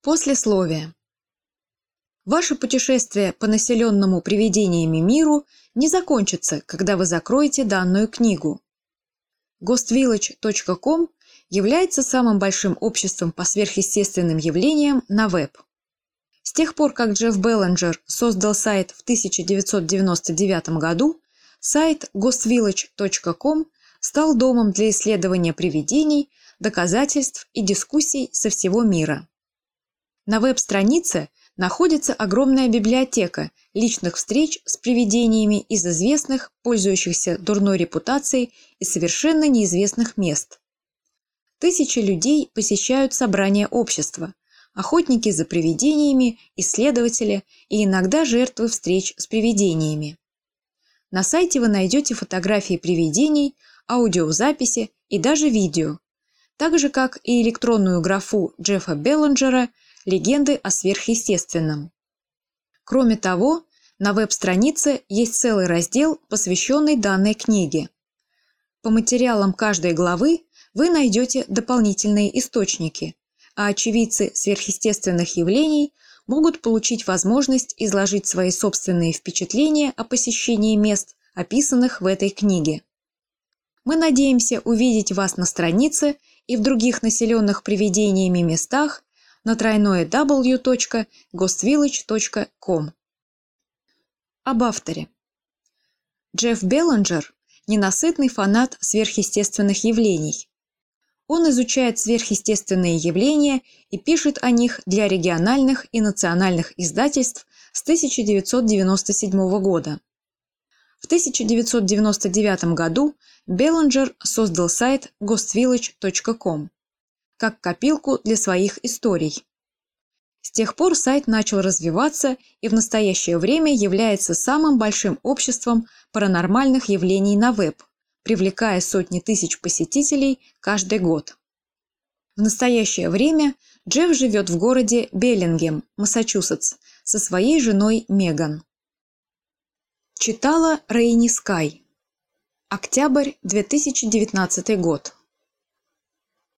Послесловие. Ваше путешествие по населенному привидениями миру не закончится, когда вы закроете данную книгу. ghostvillage.com является самым большим обществом по сверхъестественным явлениям на веб. С тех пор, как Джефф Беллинджер создал сайт в 1999 году, сайт ghostvillage.com стал домом для исследования привидений, доказательств и дискуссий со всего мира. На веб-странице находится огромная библиотека личных встреч с привидениями из известных, пользующихся дурной репутацией и совершенно неизвестных мест. Тысячи людей посещают собрания общества, охотники за привидениями, исследователи и иногда жертвы встреч с привидениями. На сайте вы найдете фотографии привидений, аудиозаписи и даже видео, так же как и электронную графу Джеффа Беллинджера – легенды о сверхъестественном. Кроме того, на веб-странице есть целый раздел, посвященный данной книге. По материалам каждой главы вы найдете дополнительные источники, а очевидцы сверхъестественных явлений могут получить возможность изложить свои собственные впечатления о посещении мест, описанных в этой книге. Мы надеемся увидеть вас на странице и в других населенных привидениями местах, на тройное w.ghostvillage.com. Об авторе. Джефф Беллинджер – ненасытный фанат сверхъестественных явлений. Он изучает сверхъестественные явления и пишет о них для региональных и национальных издательств с 1997 года. В 1999 году Беллинджер создал сайт ghostvillage.com как копилку для своих историй. С тех пор сайт начал развиваться и в настоящее время является самым большим обществом паранормальных явлений на веб, привлекая сотни тысяч посетителей каждый год. В настоящее время Джефф живет в городе Беллингем, Массачусетс, со своей женой Меган. Читала Рейни Скай. Октябрь 2019 год.